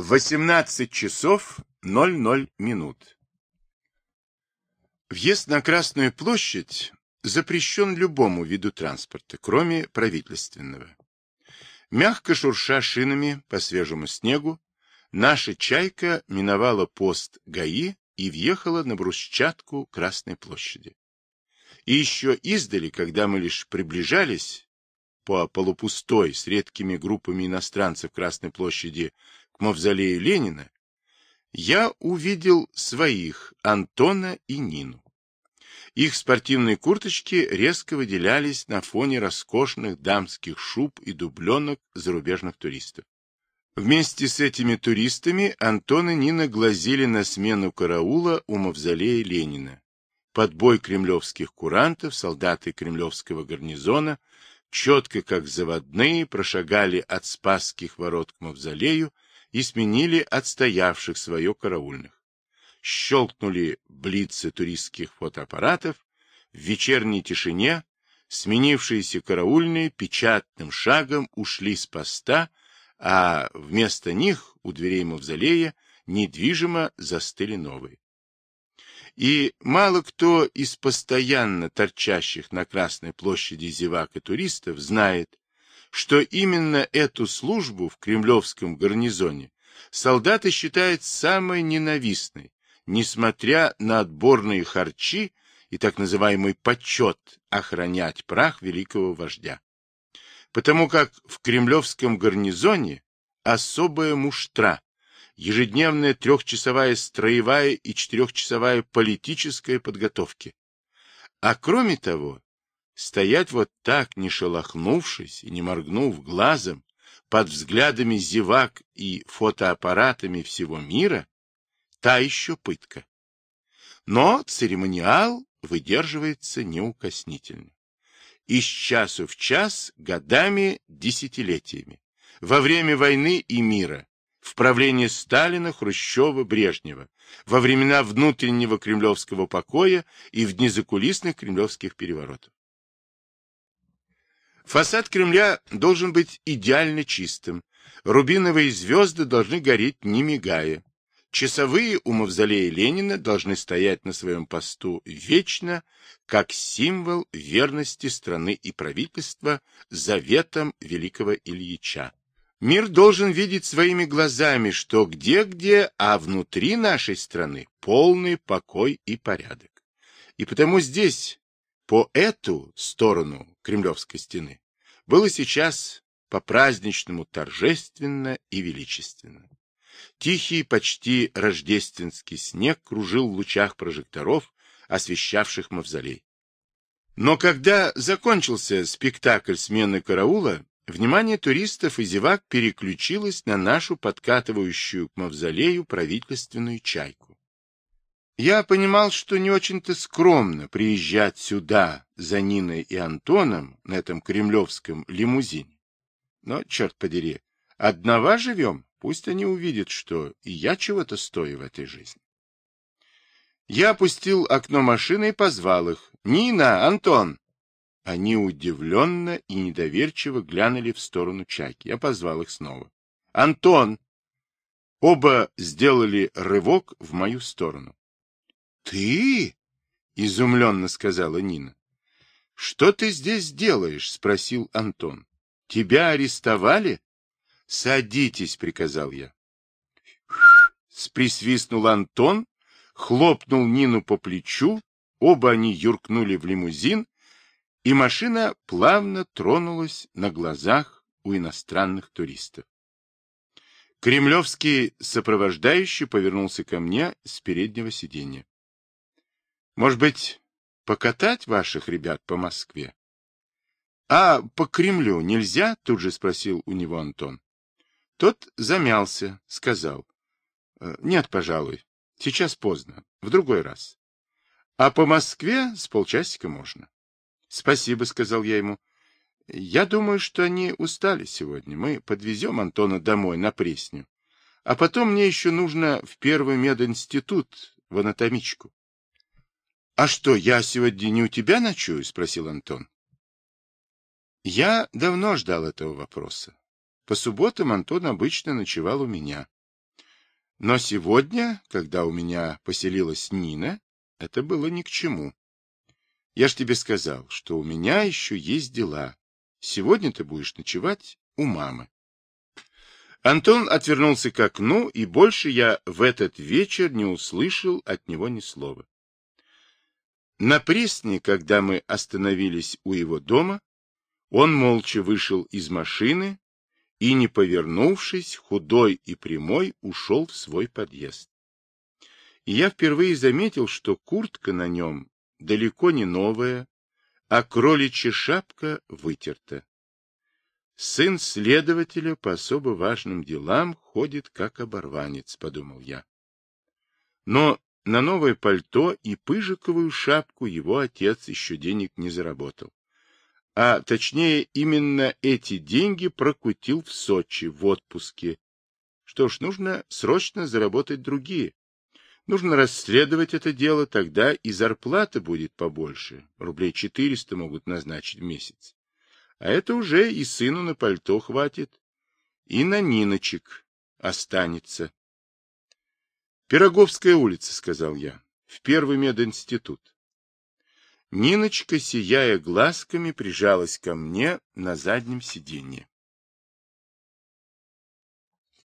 18 часов 00 минут. Въезд на Красную площадь запрещен любому виду транспорта, кроме правительственного. Мягко шурша шинами по свежему снегу, наша «Чайка» миновала пост ГАИ и въехала на брусчатку Красной площади. И еще издали, когда мы лишь приближались по полупустой с редкими группами иностранцев Красной площади мавзолею Ленина, я увидел своих, Антона и Нину. Их спортивные курточки резко выделялись на фоне роскошных дамских шуб и дубленок зарубежных туристов. Вместе с этими туристами Антон и Нина глазели на смену караула у мавзолея Ленина. Под бой кремлевских курантов солдаты кремлевского гарнизона четко как заводные прошагали от Спасских ворот к мавзолею и сменили отстоявших свое караульных. Щелкнули блицы туристских фотоаппаратов, в вечерней тишине сменившиеся караульные печатным шагом ушли с поста, а вместо них у дверей мавзолея недвижимо застыли новые. И мало кто из постоянно торчащих на Красной площади зевак и туристов знает, что именно эту службу в кремлевском гарнизоне солдаты считают самой ненавистной, несмотря на отборные харчи и так называемый почет охранять прах великого вождя. Потому как в кремлевском гарнизоне особая муштра, ежедневная трехчасовая строевая и четырехчасовая политическая подготовки. А кроме того, Стоять вот так, не шелохнувшись и не моргнув глазом, под взглядами зевак и фотоаппаратами всего мира, та еще пытка. Но церемониал выдерживается неукоснительно. Из часу в час, годами, десятилетиями. Во время войны и мира, в правлении Сталина, Хрущева, Брежнева, во времена внутреннего кремлевского покоя и в дни закулисных кремлевских переворотов. Фасад Кремля должен быть идеально чистым. Рубиновые звезды должны гореть, не мигая. Часовые у мавзолея Ленина должны стоять на своем посту вечно, как символ верности страны и правительства заветам великого Ильича. Мир должен видеть своими глазами, что где-где, а внутри нашей страны полный покой и порядок. И потому здесь, по эту сторону Кремлевской стены, было сейчас по-праздничному торжественно и величественно. Тихий, почти рождественский снег кружил в лучах прожекторов, освещавших мавзолей. Но когда закончился спектакль смены караула, внимание туристов и зевак переключилось на нашу подкатывающую к мавзолею правительственную чайку. Я понимал, что не очень-то скромно приезжать сюда за Ниной и Антоном на этом кремлевском лимузине. Но, черт подери, одного живем, пусть они увидят, что и я чего-то стою в этой жизни. Я опустил окно машины и позвал их. «Нина! Антон!» Они удивленно и недоверчиво глянули в сторону чайки. Я позвал их снова. «Антон!» Оба сделали рывок в мою сторону. «Ты?» — изумленно сказала Нина. «Что ты здесь делаешь?» — спросил Антон. «Тебя арестовали?» «Садитесь», — приказал я. Сприсвистнул Антон, хлопнул Нину по плечу, оба они юркнули в лимузин, и машина плавно тронулась на глазах у иностранных туристов. Кремлевский сопровождающий повернулся ко мне с переднего сиденья. Может быть, покатать ваших ребят по Москве? — А по Кремлю нельзя? — тут же спросил у него Антон. Тот замялся, сказал. «Э, — Нет, пожалуй. Сейчас поздно. В другой раз. А по Москве с полчасика можно. — Спасибо, — сказал я ему. — Я думаю, что они устали сегодня. Мы подвезем Антона домой на Пресню. А потом мне еще нужно в первый мединститут, в анатомичку. — А что, я сегодня не у тебя ночую? — спросил Антон. Я давно ждал этого вопроса. По субботам Антон обычно ночевал у меня. Но сегодня, когда у меня поселилась Нина, это было ни к чему. Я ж тебе сказал, что у меня еще есть дела. Сегодня ты будешь ночевать у мамы. Антон отвернулся к окну, и больше я в этот вечер не услышал от него ни слова. На Пресне, когда мы остановились у его дома, он молча вышел из машины и, не повернувшись, худой и прямой, ушел в свой подъезд. И я впервые заметил, что куртка на нем далеко не новая, а кроличья шапка вытерта. Сын следователя по особо важным делам ходит как оборванец, подумал я. Но на новое пальто и пыжиковую шапку его отец еще денег не заработал. А точнее, именно эти деньги прокутил в Сочи в отпуске. Что ж, нужно срочно заработать другие. Нужно расследовать это дело, тогда и зарплата будет побольше. Рублей 400 могут назначить в месяц. А это уже и сыну на пальто хватит, и на Ниночек останется. Пироговская улица, сказал я, в первый мединститут. Ниночка, сияя глазками, прижалась ко мне на заднем сиденье.